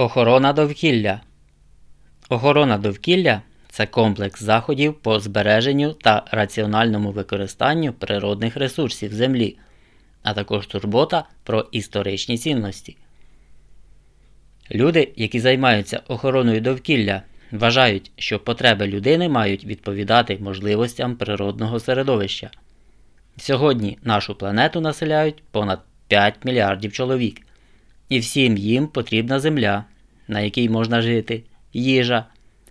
Охорона довкілля. Охорона довкілля це комплекс заходів по збереженню та раціональному використанню природних ресурсів Землі, а також турбота про історичні цінності. Люди, які займаються охороною довкілля, вважають, що потреби людини мають відповідати можливостям природного середовища. Сьогодні нашу планету населяють понад 5 мільярдів чоловік, і всім їм потрібна земля, на якій можна жити, їжа,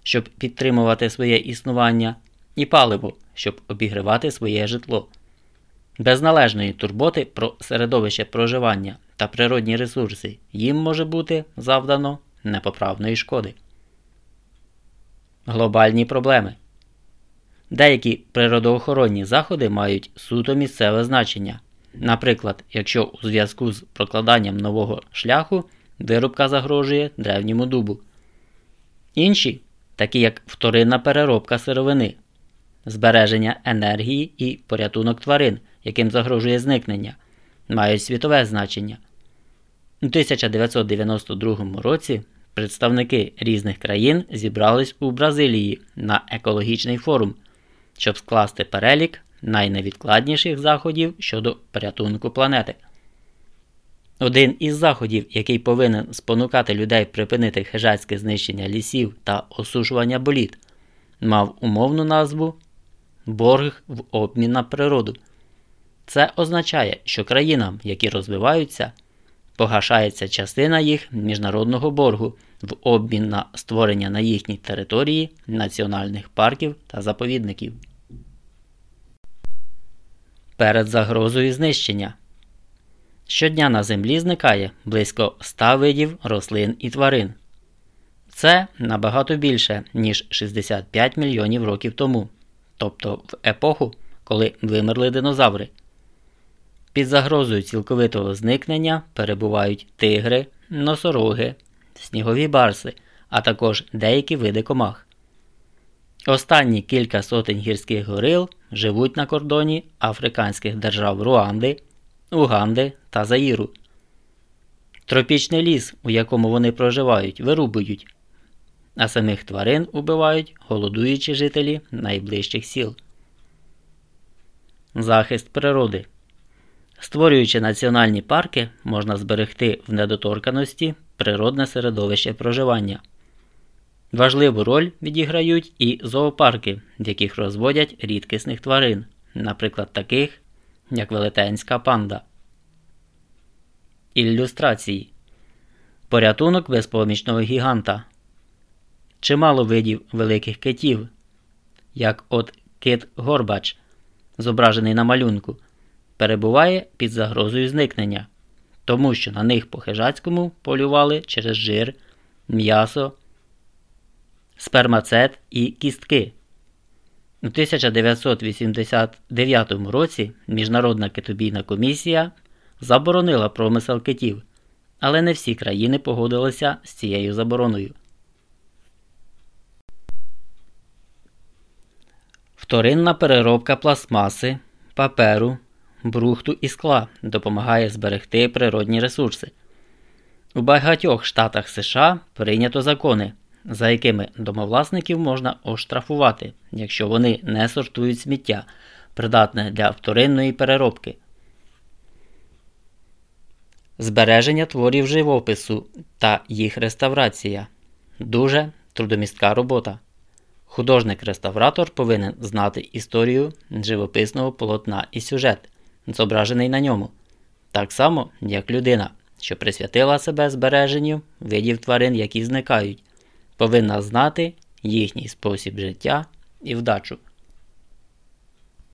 щоб підтримувати своє існування, і паливо, щоб обігрівати своє житло. Без належної турботи про середовище проживання та природні ресурси їм може бути завдано непоправної шкоди. Глобальні проблеми Деякі природоохоронні заходи мають суто місцеве значення. Наприклад, якщо у зв'язку з прокладанням нового шляху вирубка загрожує древньому дубу. Інші, такі як вторинна переробка сировини, збереження енергії і порятунок тварин, яким загрожує зникнення, мають світове значення. У 1992 році представники різних країн зібрались у Бразилії на екологічний форум, щоб скласти перелік найневідкладніших заходів щодо порятунку планети. Один із заходів, який повинен спонукати людей припинити хижацьке знищення лісів та осушування боліт, мав умовну назву борг в обмін на природу. Це означає, що країнам, які розвиваються, погашається частина їх міжнародного боргу в обмін на створення на їхній території національних парків та заповідників. Перед загрозою знищення Щодня на землі зникає близько 100 видів рослин і тварин. Це набагато більше, ніж 65 мільйонів років тому, тобто в епоху, коли вимерли динозаври. Під загрозою цілковитого зникнення перебувають тигри, носороги, снігові барси, а також деякі види комах. Останні кілька сотень гірських горил живуть на кордоні африканських держав Руанди, Уганди та Заїру. Тропічний ліс, у якому вони проживають, вирубують, а самих тварин убивають голодуючі жителі найближчих сіл. Захист природи. Створюючи національні парки, можна зберегти в недоторканості природне середовище проживання. Важливу роль відіграють і зоопарки, в яких розводять рідкісних тварин, наприклад, таких, як велетенська панда. Ілюстрації Порятунок безпомічного гіганта. Чимало видів великих китів, як от кит Горбач, зображений на малюнку, перебуває під загрозою зникнення, тому що на них по хижацькому полювали через жир, м'ясо, спермацет і кістки. У 1989 році Міжнародна китобійна комісія заборонила промисел китів, але не всі країни погодилися з цією забороною. Вторинна переробка пластмаси, паперу, брухту і скла допомагає зберегти природні ресурси. У багатьох штатах США прийнято закони, за якими домовласників можна оштрафувати, якщо вони не сортують сміття, придатне для вторинної переробки. Збереження творів живопису та їх реставрація дуже трудомістка робота. Художник-реставратор повинен знати історію живописного полотна і сюжет, зображений на ньому, так само, як людина, що присвятила себе збереженню видів тварин, які зникають, повинна знати їхній спосіб життя і вдачу.